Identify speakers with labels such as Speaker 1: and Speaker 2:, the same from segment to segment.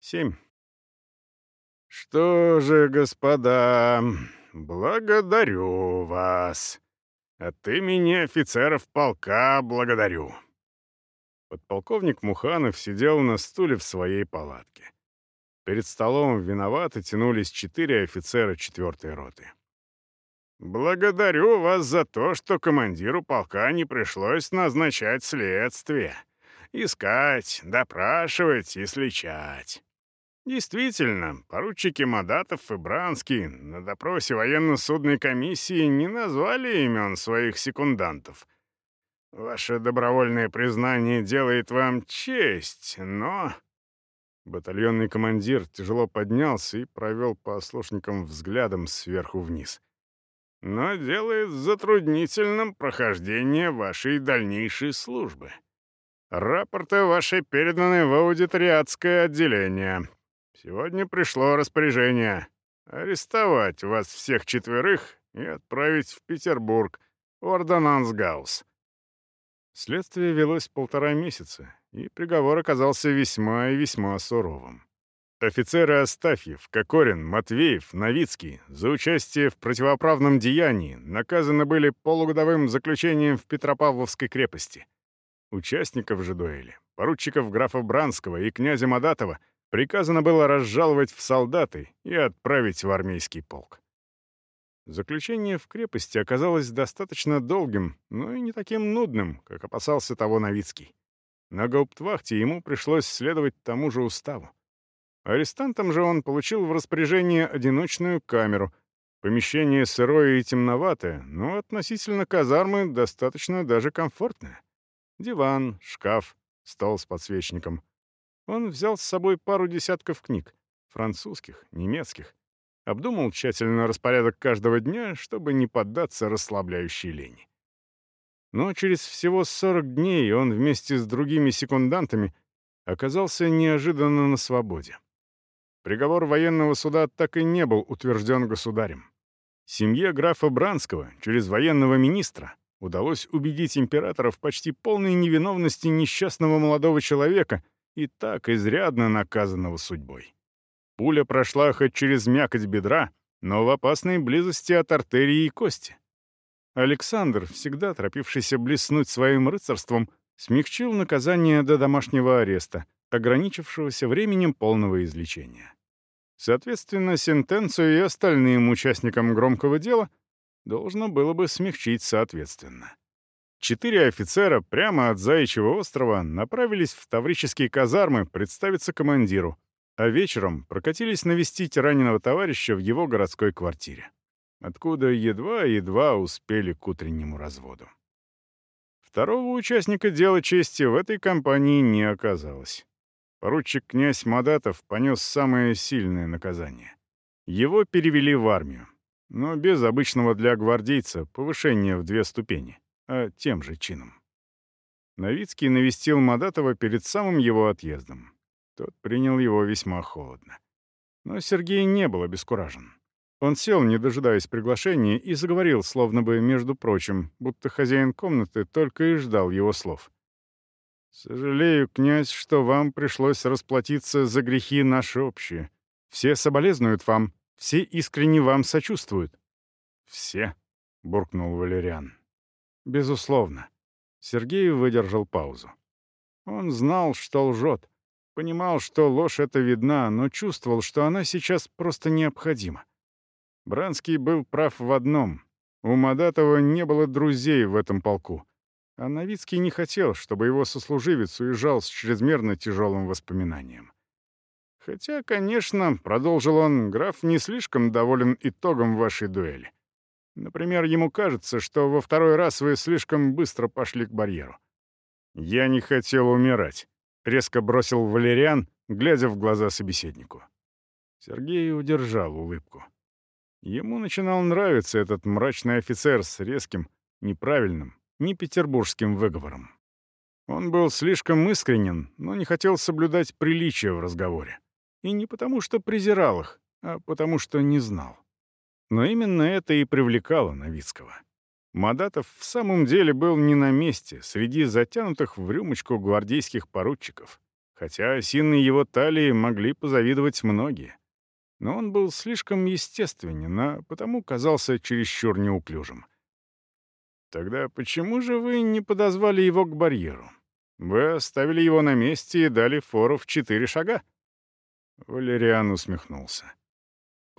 Speaker 1: Семь. «Что же, господа, благодарю вас. От имени офицеров полка благодарю». Подполковник Муханов сидел на стуле в своей палатке. Перед столом виновато тянулись четыре офицера четвертой роты. «Благодарю вас за то, что командиру полка не пришлось назначать следствие. Искать, допрашивать и сличать. Действительно, поручики Мадатов и Бранский на допросе военно-судной комиссии не назвали имен своих секундантов. Ваше добровольное признание делает вам честь, но... Батальонный командир тяжело поднялся и провел по ослушникам взглядом сверху вниз. Но делает затруднительным прохождение вашей дальнейшей службы. Рапорты ваши переданы в аудиториатское отделение. Сегодня пришло распоряжение арестовать вас всех четверых и отправить в Петербург, в Ордонансгаус. Следствие велось полтора месяца, и приговор оказался весьма и весьма суровым. Офицеры Астафьев, Кокорин, Матвеев, Новицкий за участие в противоправном деянии наказаны были полугодовым заключением в Петропавловской крепости. Участников же дуэли, поручиков графа Бранского и князя Мадатова, приказано было разжаловать в солдаты и отправить в армейский полк. Заключение в крепости оказалось достаточно долгим, но и не таким нудным, как опасался того Новицкий. На гауптвахте ему пришлось следовать тому же уставу. Арестантом же он получил в распоряжение одиночную камеру, помещение сырое и темноватое, но относительно казармы достаточно даже комфортное. Диван, шкаф, стол с подсвечником. Он взял с собой пару десятков книг, французских, немецких, обдумал тщательно распорядок каждого дня, чтобы не поддаться расслабляющей лени. Но через всего 40 дней он вместе с другими секундантами оказался неожиданно на свободе. Приговор военного суда так и не был утвержден государем. Семье графа Бранского через военного министра удалось убедить императора в почти полной невиновности несчастного молодого человека и так изрядно наказанного судьбой. Пуля прошла хоть через мякоть бедра, но в опасной близости от артерии и кости. Александр, всегда торопившийся блеснуть своим рыцарством, смягчил наказание до домашнего ареста, ограничившегося временем полного излечения. Соответственно, сентенцию и остальным участникам громкого дела должно было бы смягчить соответственно. Четыре офицера прямо от Заячьего острова направились в таврические казармы представиться командиру, а вечером прокатились навестить раненого товарища в его городской квартире, откуда едва-едва успели к утреннему разводу. Второго участника дела чести в этой компании не оказалось. Поручик князь Мадатов понес самое сильное наказание. Его перевели в армию, но без обычного для гвардейца повышения в две ступени, а тем же чином. Новицкий навестил Мадатова перед самым его отъездом. Тот принял его весьма холодно. Но Сергей не был обескуражен. Он сел, не дожидаясь приглашения, и заговорил, словно бы, между прочим, будто хозяин комнаты только и ждал его слов. «Сожалею, князь, что вам пришлось расплатиться за грехи наши общие. Все соболезнуют вам, все искренне вам сочувствуют». «Все?» — буркнул Валериан. «Безусловно». Сергей выдержал паузу. Он знал, что лжет, Понимал, что ложь эта видна, но чувствовал, что она сейчас просто необходима. Бранский был прав в одном. У Мадатова не было друзей в этом полку. А Новицкий не хотел, чтобы его сослуживец уезжал с чрезмерно тяжелым воспоминанием. Хотя, конечно, продолжил он, граф не слишком доволен итогом вашей дуэли. Например, ему кажется, что во второй раз вы слишком быстро пошли к барьеру. Я не хотел умирать. — резко бросил Валериан, глядя в глаза собеседнику. Сергей удержал улыбку. Ему начинал нравиться этот мрачный офицер с резким, неправильным, не петербургским выговором. Он был слишком искренен, но не хотел соблюдать приличия в разговоре. И не потому, что презирал их, а потому, что не знал. Но именно это и привлекало Новицкого. Мадатов в самом деле был не на месте среди затянутых в рюмочку гвардейских поручиков, хотя осиной его талии могли позавидовать многие. Но он был слишком естественен, а потому казался чересчур неуклюжим. «Тогда почему же вы не подозвали его к барьеру? Вы оставили его на месте и дали фору в четыре шага?» Валериан усмехнулся.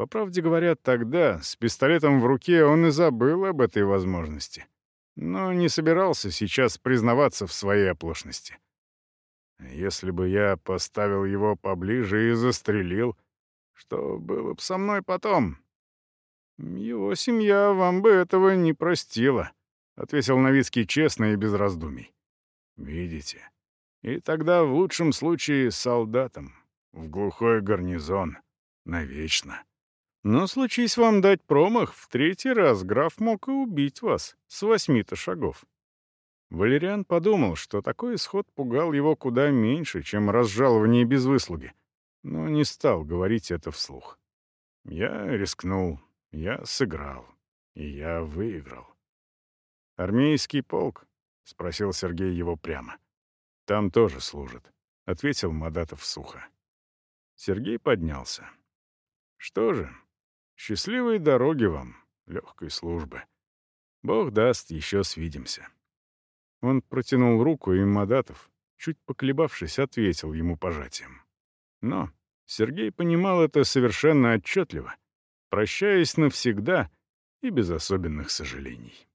Speaker 1: По правде говоря, тогда, с пистолетом в руке, он и забыл об этой возможности. Но не собирался сейчас признаваться в своей оплошности. Если бы я поставил его поближе и застрелил, что было бы со мной потом? Его семья вам бы этого не простила, — ответил Новицкий честно и без раздумий. Видите? И тогда в лучшем случае солдатом, в глухой гарнизон, навечно. Но случись вам дать промах, в третий раз граф мог и убить вас с восьми-то шагов. Валериан подумал, что такой исход пугал его куда меньше, чем разжалование без выслуги, но не стал говорить это вслух. Я рискнул, я сыграл, и я выиграл. «Армейский полк?» — спросил Сергей его прямо. «Там тоже служат», — ответил Мадатов сухо. Сергей поднялся. «Что же, Счастливой дороги вам, легкой службы. Бог даст, еще свидимся». Он протянул руку, и Мадатов, чуть поколебавшись, ответил ему пожатием. Но Сергей понимал это совершенно отчетливо, прощаясь навсегда и без особенных сожалений.